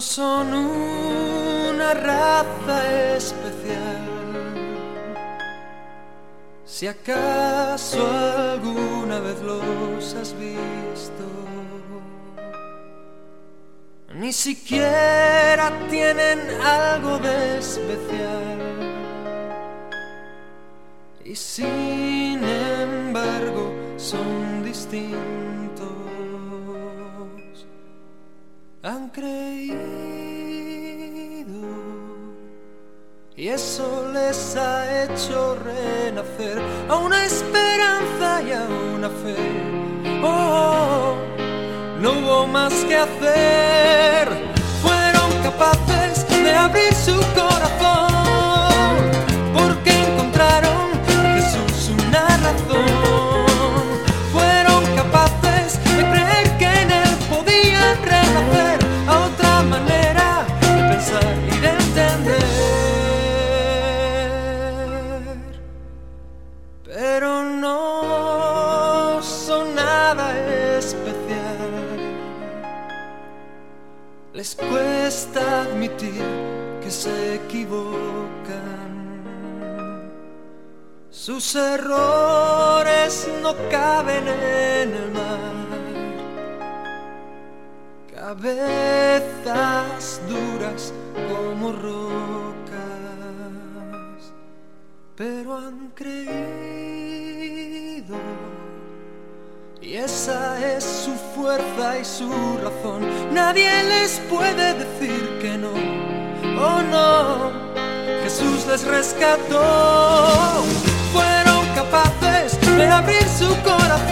son una raza especial. Si acaso alguna vez los has visto, ni siquiera tienen algo de especial. Y sin embargo son distintos. Creído y eso les ha hecho renacer a una esperanza y a una fe. Oh, no hubo más que hacer. Fueron capaces de abrir su nada especial. Les cuesta admitir que se equivocan. Sus errores no caben en el mar. Cabezas duras como rocas, pero han creído. Y esa es su fuerza y su razón. Nadie les puede decir que no. Oh no, Jesús les rescató. Fueron capaces de abrir su corazón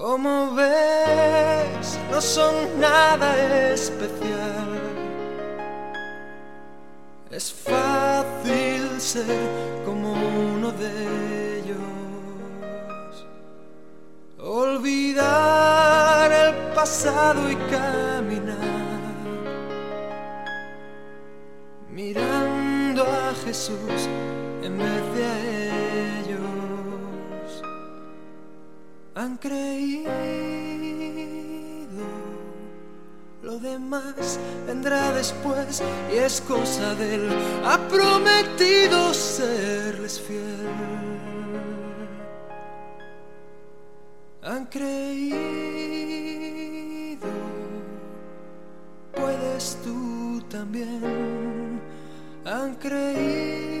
Como ves, no son nada especial. Es fácil ser como uno de ellos. Olvidar el pasado y caminar. Mirando a Jesús en vez de a ellos. Han creído. Lo demás vendrá después y es cosa de él. Ha prometido serles fiel. Han creído. Puedes tú también. Han creído.